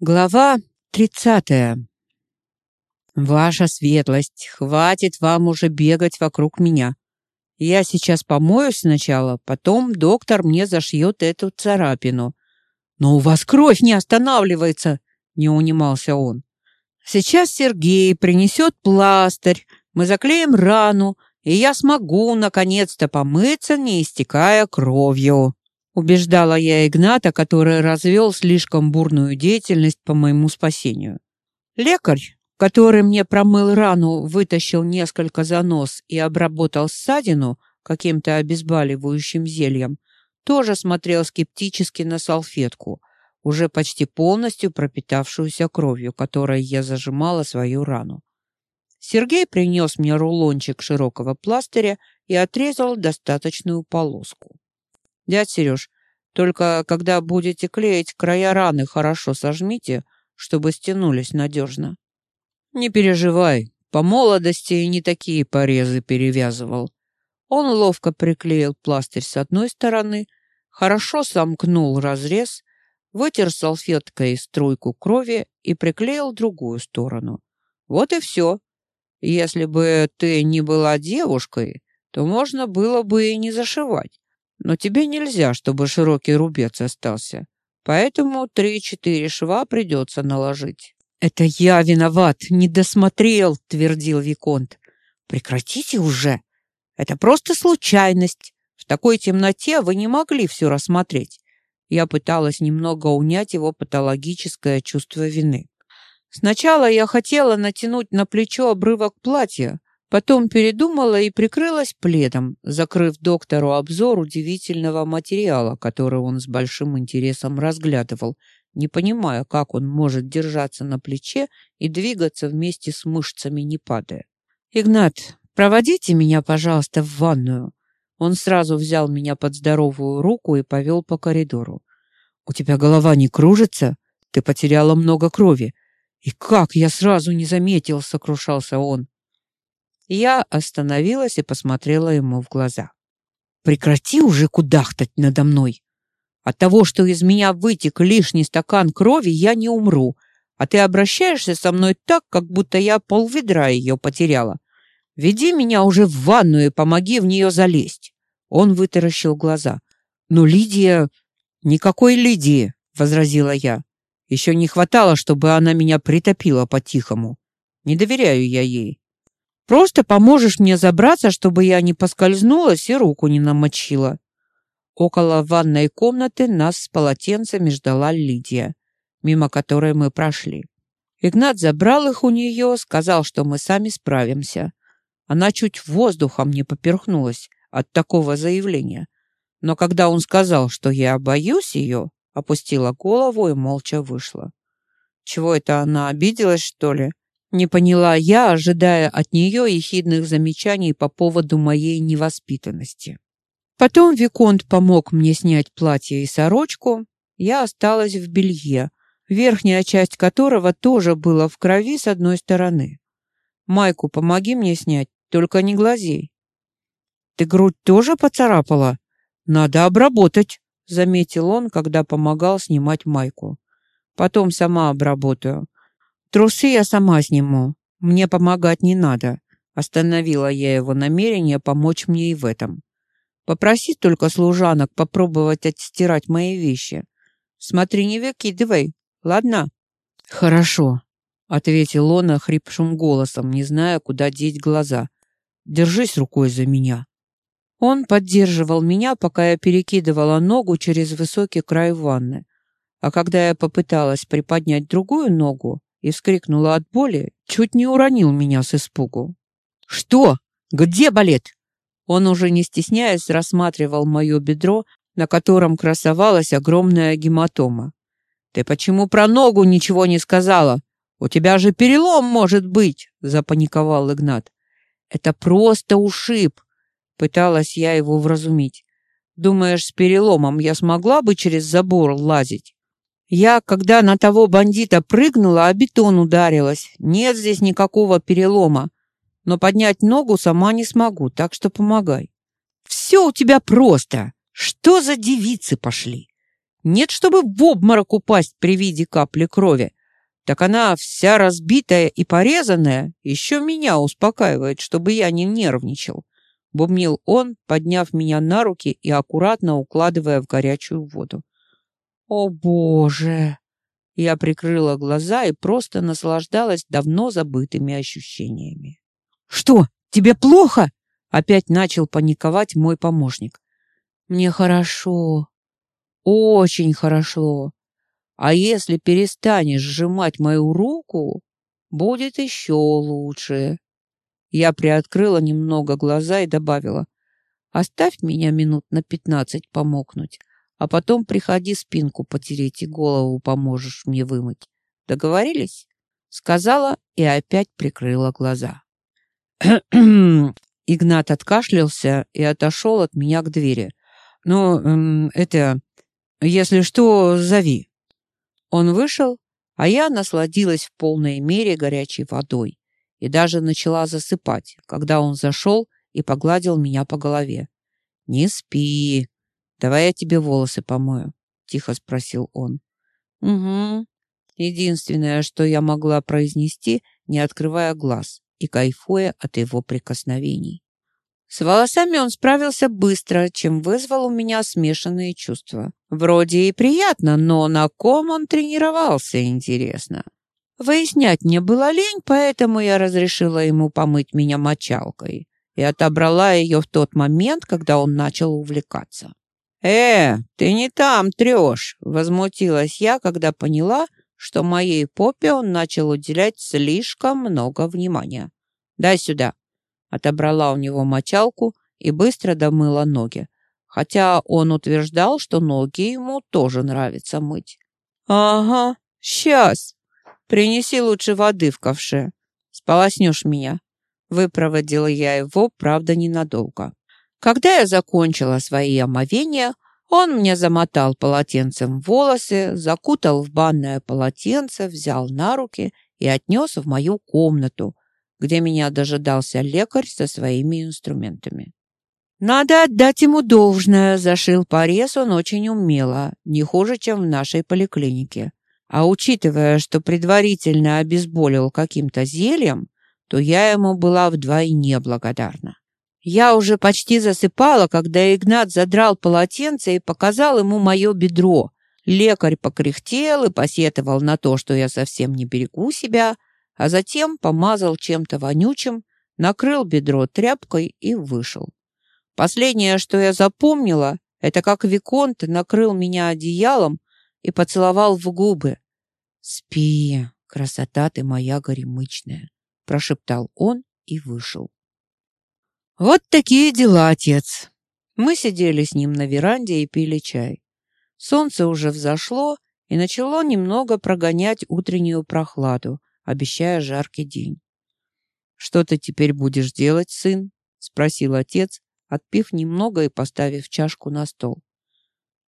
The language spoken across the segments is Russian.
Глава тридцатая. Ваша светлость, хватит вам уже бегать вокруг меня. Я сейчас помоюсь сначала, потом доктор мне зашьет эту царапину. Но у вас кровь не останавливается, не унимался он. Сейчас Сергей принесет пластырь, мы заклеим рану, и я смогу наконец-то помыться, не истекая кровью. Убеждала я Игната, который развел слишком бурную деятельность по моему спасению. Лекарь, который мне промыл рану, вытащил несколько занос и обработал ссадину каким-то обезболивающим зельем, тоже смотрел скептически на салфетку, уже почти полностью пропитавшуюся кровью, которой я зажимала свою рану. Сергей принес мне рулончик широкого пластыря и отрезал достаточную полоску. Дядь Сереж, только когда будете клеить края раны, хорошо сожмите, чтобы стянулись надежно. Не переживай, по молодости не такие порезы перевязывал. Он ловко приклеил пластырь с одной стороны, хорошо сомкнул разрез, вытер салфеткой струйку крови и приклеил другую сторону. Вот и все. Если бы ты не была девушкой, то можно было бы и не зашивать. Но тебе нельзя, чтобы широкий рубец остался. Поэтому три-четыре шва придется наложить. Это я виноват, не досмотрел, твердил виконт. Прекратите уже. Это просто случайность. В такой темноте вы не могли все рассмотреть. Я пыталась немного унять его патологическое чувство вины. Сначала я хотела натянуть на плечо обрывок платья, Потом передумала и прикрылась пледом, закрыв доктору обзор удивительного материала, который он с большим интересом разглядывал, не понимая, как он может держаться на плече и двигаться вместе с мышцами, не падая. «Игнат, проводите меня, пожалуйста, в ванную». Он сразу взял меня под здоровую руку и повел по коридору. «У тебя голова не кружится? Ты потеряла много крови. И как я сразу не заметил!» — сокрушался он. Я остановилась и посмотрела ему в глаза. «Прекрати уже кудахтать надо мной. От того, что из меня вытек лишний стакан крови, я не умру, а ты обращаешься со мной так, как будто я полведра ее потеряла. Веди меня уже в ванную и помоги в нее залезть». Он вытаращил глаза. «Ну, Лидия...» «Никакой Лидии», — возразила я. «Еще не хватало, чтобы она меня притопила по-тихому. Не доверяю я ей. Просто поможешь мне забраться, чтобы я не поскользнулась и руку не намочила. Около ванной комнаты нас с полотенцами ждала Лидия, мимо которой мы прошли. Игнат забрал их у нее, сказал, что мы сами справимся. Она чуть воздухом не поперхнулась от такого заявления. Но когда он сказал, что я боюсь ее, опустила голову и молча вышла. Чего это она обиделась, что ли? Не поняла я, ожидая от нее ехидных замечаний по поводу моей невоспитанности. Потом Виконт помог мне снять платье и сорочку. Я осталась в белье, верхняя часть которого тоже была в крови с одной стороны. «Майку помоги мне снять, только не глазей». «Ты грудь тоже поцарапала? Надо обработать», — заметил он, когда помогал снимать майку. «Потом сама обработаю. Трусы я сама сниму. Мне помогать не надо. Остановила я его намерение помочь мне и в этом. Попроси только служанок попробовать отстирать мои вещи. Смотри, не выкидывай, ладно? Хорошо, ответил он охрипшим голосом, не зная, куда деть глаза. Держись рукой за меня. Он поддерживал меня, пока я перекидывала ногу через высокий край ванны. А когда я попыталась приподнять другую ногу, и вскрикнула от боли, чуть не уронил меня с испугу. «Что? Где балет?» Он уже не стесняясь рассматривал мое бедро, на котором красовалась огромная гематома. «Ты почему про ногу ничего не сказала? У тебя же перелом может быть!» — запаниковал Игнат. «Это просто ушиб!» — пыталась я его вразумить. «Думаешь, с переломом я смогла бы через забор лазить?» Я, когда на того бандита прыгнула, о бетон ударилась. Нет здесь никакого перелома. Но поднять ногу сама не смогу, так что помогай. Все у тебя просто. Что за девицы пошли? Нет, чтобы в обморок упасть при виде капли крови. Так она вся разбитая и порезанная, еще меня успокаивает, чтобы я не нервничал. Бубнил он, подняв меня на руки и аккуратно укладывая в горячую воду. О, Боже! Я прикрыла глаза и просто наслаждалась давно забытыми ощущениями. «Что, тебе плохо?» Опять начал паниковать мой помощник. «Мне хорошо. Очень хорошо. А если перестанешь сжимать мою руку, будет еще лучше». Я приоткрыла немного глаза и добавила. «Оставь меня минут на пятнадцать помокнуть, а потом приходи спинку потереть и голову поможешь мне вымыть. Договорились?» Сказала и опять прикрыла глаза. Игнат откашлялся и отошел от меня к двери. «Ну, эм, это... Если что, зови». Он вышел, а я насладилась в полной мере горячей водой и даже начала засыпать, когда он зашел и погладил меня по голове. «Не спи. Давай я тебе волосы помою», — тихо спросил он. «Угу». Единственное, что я могла произнести, не открывая глаз и кайфуя от его прикосновений. С волосами он справился быстро, чем вызвал у меня смешанные чувства. Вроде и приятно, но на ком он тренировался, интересно. Выяснять мне было лень, поэтому я разрешила ему помыть меня мочалкой и отобрала ее в тот момент, когда он начал увлекаться. «Э, ты не там трешь!» — возмутилась я, когда поняла, что моей попе он начал уделять слишком много внимания. «Дай сюда!» Отобрала у него мочалку и быстро домыла ноги, хотя он утверждал, что ноги ему тоже нравится мыть. «Ага, сейчас!» Принеси лучше воды в ковше. Сполоснешь меня. Выпроводила я его, правда, ненадолго. Когда я закончила свои омовения, он мне замотал полотенцем волосы, закутал в банное полотенце, взял на руки и отнес в мою комнату, где меня дожидался лекарь со своими инструментами. Надо отдать ему должное, зашил порез он очень умело, не хуже, чем в нашей поликлинике. А учитывая, что предварительно обезболил каким-то зельем, то я ему была вдвойне благодарна. Я уже почти засыпала, когда Игнат задрал полотенце и показал ему мое бедро. Лекарь покряхтел и посетовал на то, что я совсем не берегу себя, а затем помазал чем-то вонючим, накрыл бедро тряпкой и вышел. Последнее, что я запомнила, это как Виконт накрыл меня одеялом, и поцеловал в губы. «Спи, красота ты моя горемычная», — прошептал он и вышел. Вот такие дела, отец. Мы сидели с ним на веранде и пили чай. Солнце уже взошло и начало немного прогонять утреннюю прохладу, обещая жаркий день. «Что ты теперь будешь делать, сын?» — спросил отец, отпив немного и поставив чашку на стол.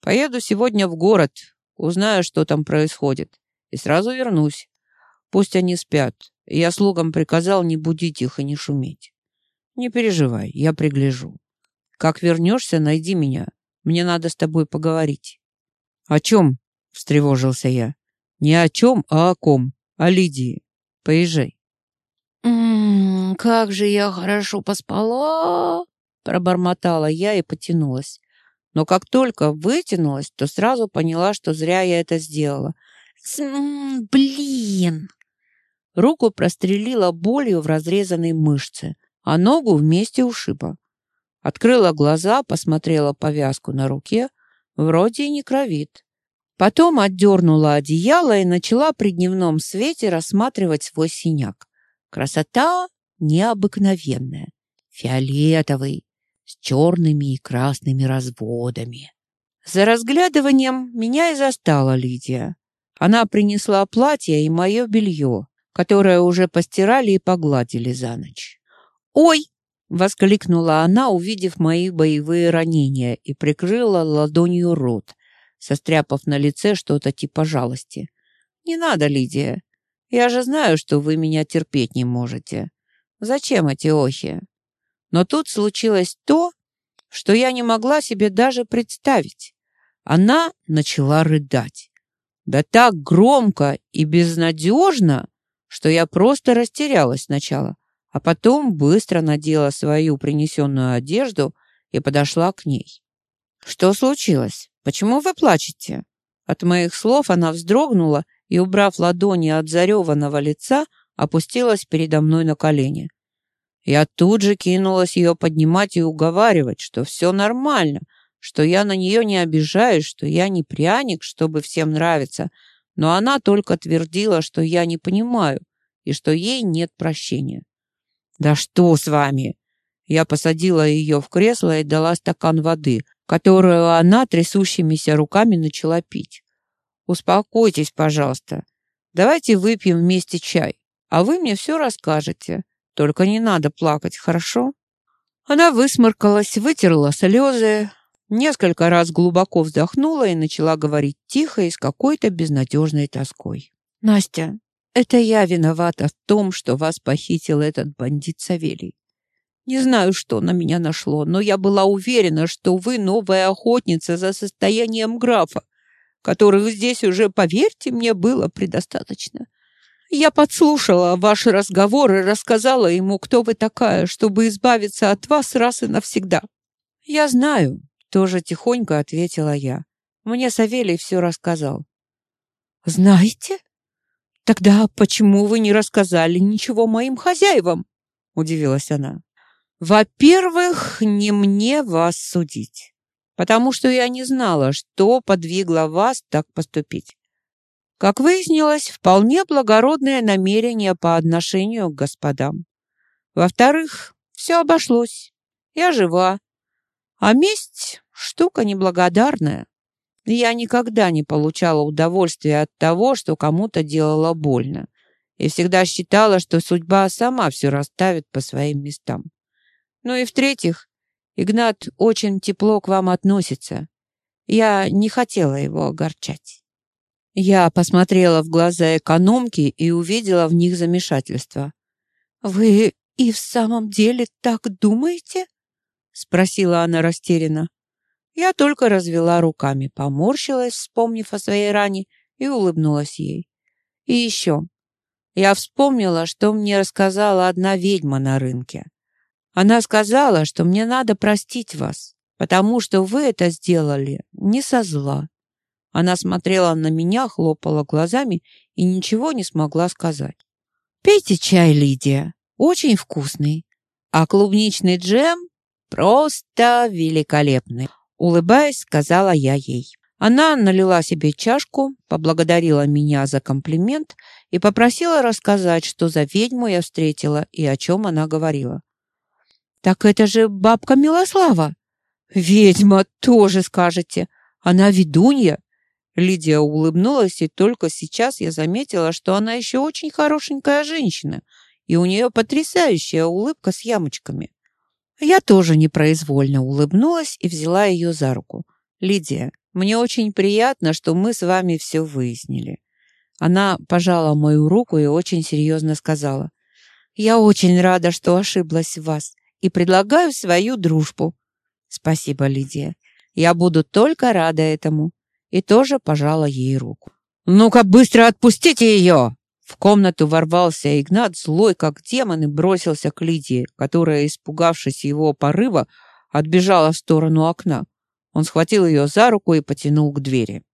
«Поеду сегодня в город, Узнаю, что там происходит, и сразу вернусь. Пусть они спят. Я слугам приказал не будить их и не шуметь. Не переживай, я пригляжу. Как вернешься, найди меня. Мне надо с тобой поговорить. О чем? Встревожился я. Не о чем, а о ком. О Лидии. Поезжай. «М -м, как же я хорошо поспала!» Пробормотала я и потянулась но как только вытянулась, то сразу поняла, что зря я это сделала. Блин! Руку прострелила болью в разрезанной мышце, а ногу вместе ушиба. Открыла глаза, посмотрела повязку на руке, вроде и не кровит. Потом отдернула одеяло и начала при дневном свете рассматривать свой синяк. Красота необыкновенная, фиолетовый, с черными и красными разводами. За разглядыванием меня и застала Лидия. Она принесла платье и мое белье, которое уже постирали и погладили за ночь. «Ой!» — воскликнула она, увидев мои боевые ранения, и прикрыла ладонью рот, состряпав на лице что-то типа жалости. «Не надо, Лидия. Я же знаю, что вы меня терпеть не можете. Зачем эти охи? Но тут случилось то, что я не могла себе даже представить. она начала рыдать. Да так громко и безнадежно, что я просто растерялась сначала, а потом быстро надела свою принесенную одежду и подошла к ней. «Что случилось? Почему вы плачете?» От моих слов она вздрогнула и, убрав ладони от зареванного лица, опустилась передо мной на колени. Я тут же кинулась ее поднимать и уговаривать, что все нормально, что я на нее не обижаюсь, что я не пряник, чтобы всем нравиться, но она только твердила, что я не понимаю и что ей нет прощения. «Да что с вами?» Я посадила ее в кресло и дала стакан воды, которую она трясущимися руками начала пить. «Успокойтесь, пожалуйста. Давайте выпьем вместе чай, а вы мне все расскажете. Только не надо плакать, хорошо?» Она высморкалась, вытерла слезы, Несколько раз глубоко вздохнула и начала говорить тихо и с какой-то безнадежной тоской. «Настя, это я виновата в том, что вас похитил этот бандит Савелий. Не знаю, что на меня нашло, но я была уверена, что вы новая охотница за состоянием графа, которых здесь уже, поверьте мне, было предостаточно. Я подслушала ваш разговор и рассказала ему, кто вы такая, чтобы избавиться от вас раз и навсегда. Я знаю, тоже тихонько ответила я. Мне Савелий все рассказал. «Знаете? Тогда почему вы не рассказали ничего моим хозяевам?» Удивилась она. «Во-первых, не мне вас судить, потому что я не знала, что подвигло вас так поступить. Как выяснилось, вполне благородное намерение по отношению к господам. Во-вторых, все обошлось. Я жива, а месть — штука неблагодарная. Я никогда не получала удовольствия от того, что кому-то делала больно. И всегда считала, что судьба сама все расставит по своим местам. Ну и в-третьих, Игнат очень тепло к вам относится. Я не хотела его огорчать. Я посмотрела в глаза экономки и увидела в них замешательство. «Вы и в самом деле так думаете?» спросила она растерянно. Я только развела руками, поморщилась, вспомнив о своей ране, и улыбнулась ей. И еще. Я вспомнила, что мне рассказала одна ведьма на рынке. Она сказала, что мне надо простить вас, потому что вы это сделали не со зла. Она смотрела на меня, хлопала глазами и ничего не смогла сказать. «Пейте чай, Лидия, очень вкусный. А клубничный джем «Просто великолепный!» Улыбаясь, сказала я ей. Она налила себе чашку, поблагодарила меня за комплимент и попросила рассказать, что за ведьму я встретила и о чем она говорила. «Так это же бабка Милослава!» «Ведьма, тоже скажете! Она ведунья!» Лидия улыбнулась, и только сейчас я заметила, что она еще очень хорошенькая женщина, и у нее потрясающая улыбка с ямочками. Я тоже непроизвольно улыбнулась и взяла ее за руку. «Лидия, мне очень приятно, что мы с вами все выяснили». Она пожала мою руку и очень серьезно сказала. «Я очень рада, что ошиблась в вас и предлагаю свою дружбу». «Спасибо, Лидия. Я буду только рада этому». И тоже пожала ей руку. «Ну-ка, быстро отпустите ее!» В комнату ворвался Игнат, злой как демон, и бросился к Лидии, которая, испугавшись его порыва, отбежала в сторону окна. Он схватил ее за руку и потянул к двери.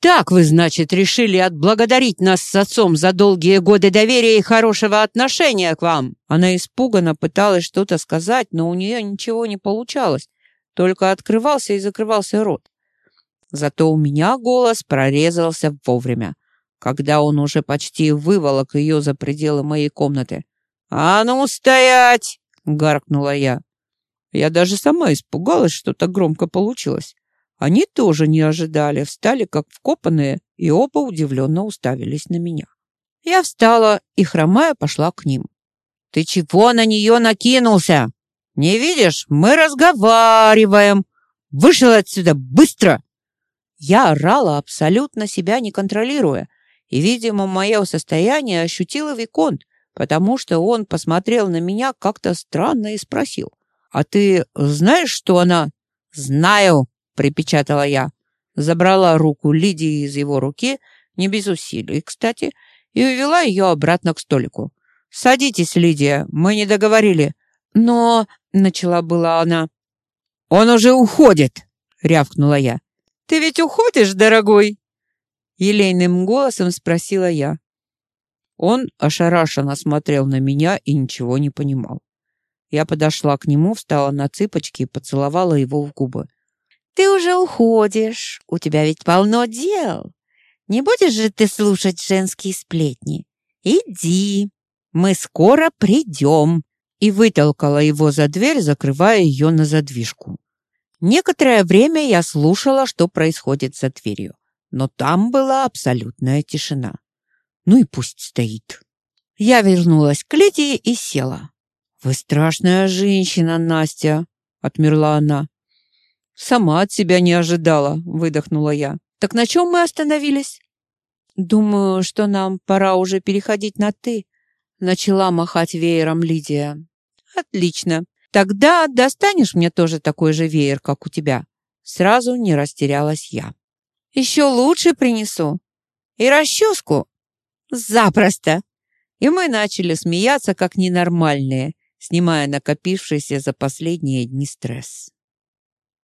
«Так вы, значит, решили отблагодарить нас с отцом за долгие годы доверия и хорошего отношения к вам?» Она испуганно пыталась что-то сказать, но у нее ничего не получалось, только открывался и закрывался рот. Зато у меня голос прорезался вовремя когда он уже почти выволок ее за пределы моей комнаты. «А ну, стоять!» — гаркнула я. Я даже сама испугалась, что так громко получилось. Они тоже не ожидали, встали как вкопанные, и оба удивленно уставились на меня. Я встала и, хромая, пошла к ним. «Ты чего на нее накинулся? Не видишь, мы разговариваем. Вышел отсюда быстро!» Я орала, абсолютно себя не контролируя, и, видимо, мое состояние ощутила Виконт, потому что он посмотрел на меня как-то странно и спросил. «А ты знаешь, что она...» «Знаю», — припечатала я. Забрала руку Лидии из его руки, не без усилий, кстати, и увела ее обратно к столику. «Садитесь, Лидия, мы не договорили». «Но...» — начала была она. «Он уже уходит!» — рявкнула я. «Ты ведь уходишь, дорогой?» Елейным голосом спросила я. Он ошарашенно смотрел на меня и ничего не понимал. Я подошла к нему, встала на цыпочки и поцеловала его в губы. «Ты уже уходишь. У тебя ведь полно дел. Не будешь же ты слушать женские сплетни? Иди, мы скоро придем!» И вытолкала его за дверь, закрывая ее на задвижку. Некоторое время я слушала, что происходит за дверью, но там была абсолютная тишина. Ну и пусть стоит. Я вернулась к Лидии и села. «Вы страшная женщина, Настя!» — отмерла она. «Сама от себя не ожидала», — выдохнула я. «Так на чем мы остановились?» «Думаю, что нам пора уже переходить на «ты», — начала махать веером Лидия. «Отлично. Тогда достанешь мне тоже такой же веер, как у тебя?» Сразу не растерялась я. «Еще лучше принесу. И расческу?» «Запросто!» И мы начали смеяться, как ненормальные, снимая накопившийся за последние дни стресс.